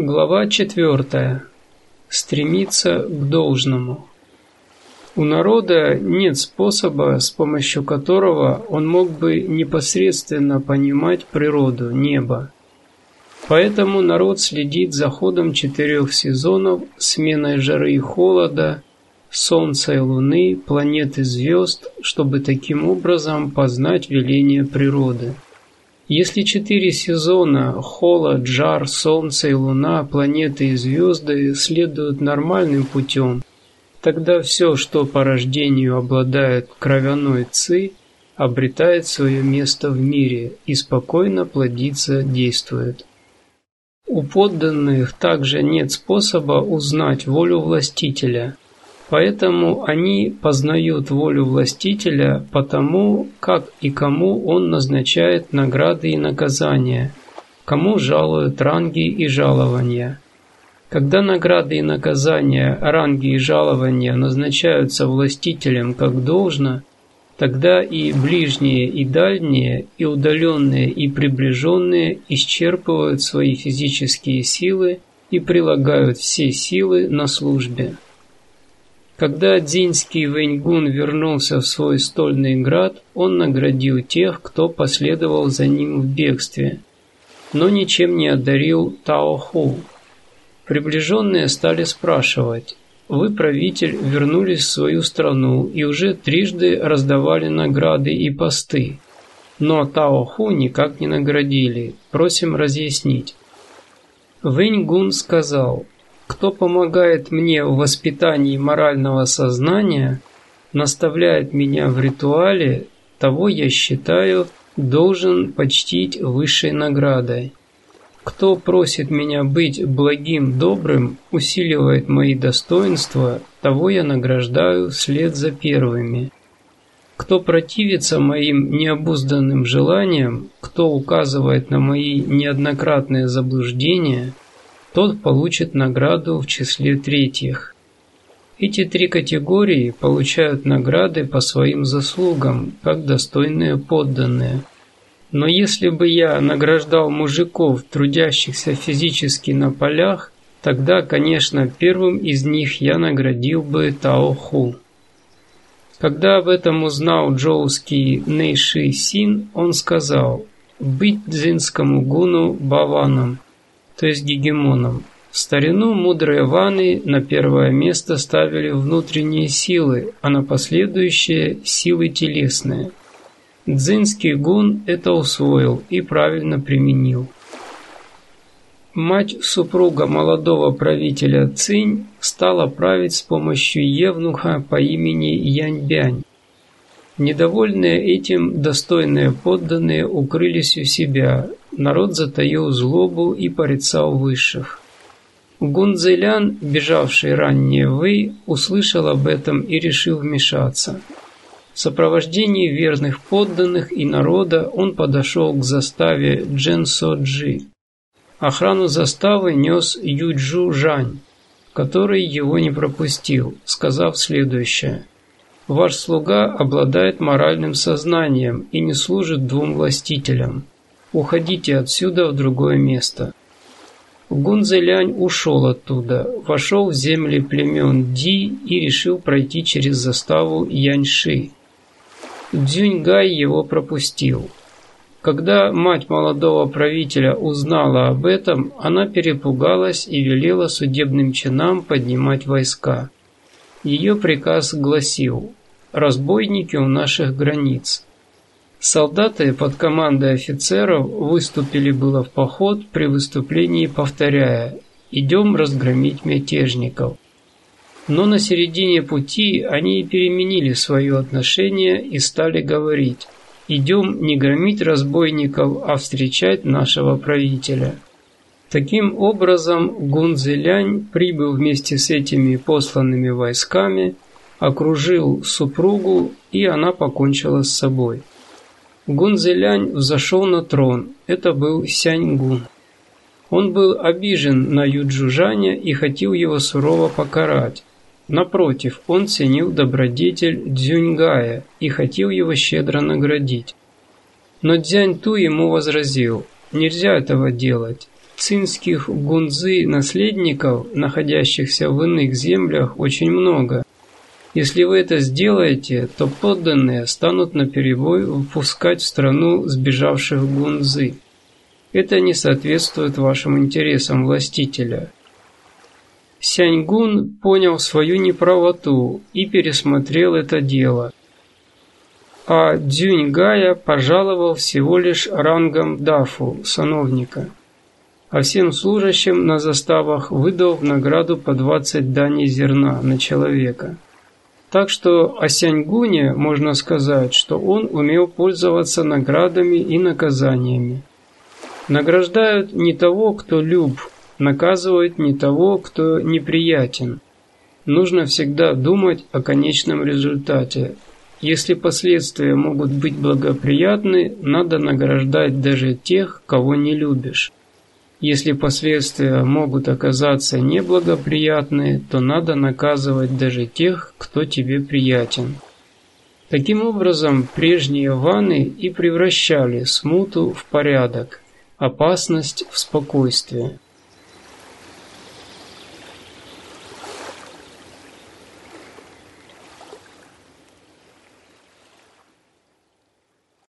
Глава 4. Стремиться к должному. У народа нет способа, с помощью которого он мог бы непосредственно понимать природу, небо. Поэтому народ следит за ходом четырех сезонов, сменой жары и холода, солнца и луны, планет и звезд, чтобы таким образом познать веление природы. Если четыре сезона – холод, жар, солнце и луна, планеты и звезды – следуют нормальным путем, тогда все, что по рождению обладает кровяной ци, обретает свое место в мире и спокойно плодится, действует. У подданных также нет способа узнать волю властителя – Поэтому они познают волю властителя потому, как и кому он назначает награды и наказания, кому жалуют ранги и жалования. Когда награды и наказания, ранги и жалования назначаются властителем как должно, тогда и ближние, и дальние, и удаленные, и приближенные исчерпывают свои физические силы и прилагают все силы на службе. Когда Дзинский Вэньгун вернулся в свой стольный град, он наградил тех, кто последовал за ним в бегстве, но ничем не одарил Таоху. Приближенные стали спрашивать, «Вы, правитель, вернулись в свою страну и уже трижды раздавали награды и посты, но Таоху никак не наградили, просим разъяснить». Вэньгун сказал, кто помогает мне в воспитании морального сознания, наставляет меня в ритуале, того я считаю должен почтить высшей наградой. Кто просит меня быть благим, добрым, усиливает мои достоинства, того я награждаю вслед за первыми. Кто противится моим необузданным желаниям, кто указывает на мои неоднократные заблуждения – тот получит награду в числе третьих. Эти три категории получают награды по своим заслугам, как достойные подданные. Но если бы я награждал мужиков, трудящихся физически на полях, тогда, конечно, первым из них я наградил бы Таоху. Когда об этом узнал джоуский Нейши Син, он сказал «Быть дзинскому гуну баваном» то есть гегемоном. В старину мудрые ваны на первое место ставили внутренние силы, а на последующие – силы телесные. Дзинский гун это усвоил и правильно применил. Мать супруга молодого правителя Цинь стала править с помощью евнуха по имени Яньбянь. Недовольные этим достойные подданные укрылись у себя, народ затаил злобу и порицал высших. Гунзелян, бежавший ранее Вэй, услышал об этом и решил вмешаться. В сопровождении верных подданных и народа он подошел к заставе Дженсоджи. Охрану заставы нес Юджу Жань, который его не пропустил, сказав следующее. «Ваш слуга обладает моральным сознанием и не служит двум властителям. Уходите отсюда в другое место». Гунзелянь ушел оттуда, вошел в земли племен Ди и решил пройти через заставу Яньши. Дзюньгай его пропустил. Когда мать молодого правителя узнала об этом, она перепугалась и велела судебным чинам поднимать войска. Ее приказ гласил «Разбойники у наших границ». Солдаты под командой офицеров выступили было в поход при выступлении повторяя «Идем разгромить мятежников». Но на середине пути они переменили свое отношение и стали говорить «Идем не громить разбойников, а встречать нашего правителя». Таким образом, Гунзелянь прибыл вместе с этими посланными войсками, окружил супругу, и она покончила с собой. Гунзелянь взошел на трон. Это был Сяньгун. Он был обижен на Юджужаня и хотел его сурово покарать. Напротив, он ценил добродетель Дзюньгая и хотел его щедро наградить. Но Дзянь Ту ему возразил, нельзя этого делать. цинских гунзы-наследников, находящихся в иных землях, очень много. Если вы это сделаете, то подданные станут наперебой впускать в страну сбежавших гунзы. Это не соответствует вашим интересам властителя. Сяньгун понял свою неправоту и пересмотрел это дело. А Дзюньгая пожаловал всего лишь рангом дафу, сановника. А всем служащим на заставах выдал в награду по 20 даней зерна на человека. Так что о Сяньгуне можно сказать, что он умел пользоваться наградами и наказаниями. Награждают не того, кто люб, наказывают не того, кто неприятен. Нужно всегда думать о конечном результате. Если последствия могут быть благоприятны, надо награждать даже тех, кого не любишь. Если последствия могут оказаться неблагоприятны, то надо наказывать даже тех, кто тебе приятен. Таким образом, прежние ваны и превращали смуту в порядок, опасность в спокойствие.